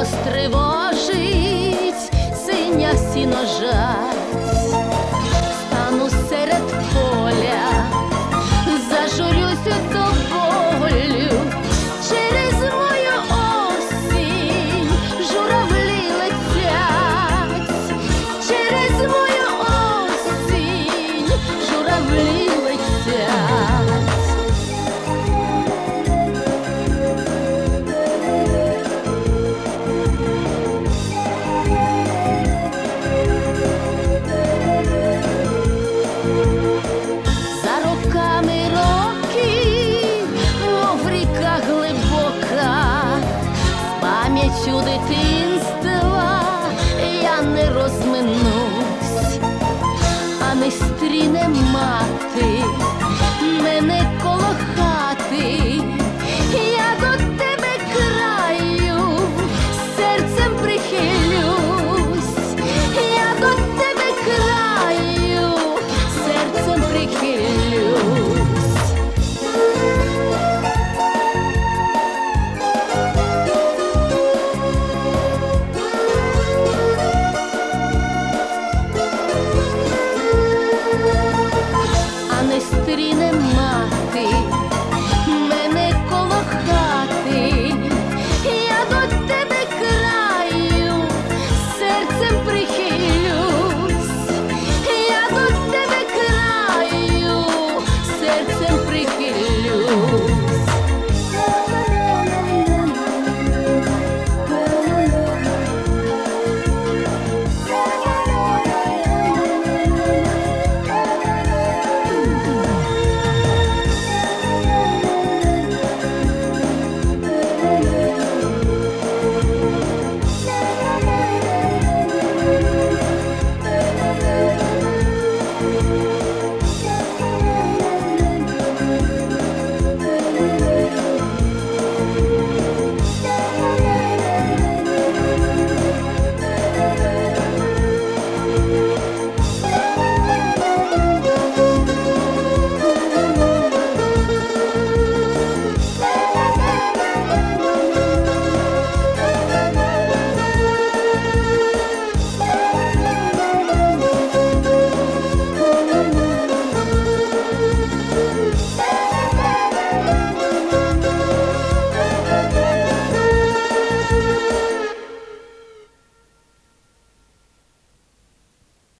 розтривожить синя сіножа. пам'яттю дитинства я не розминусь, а не стріне мати.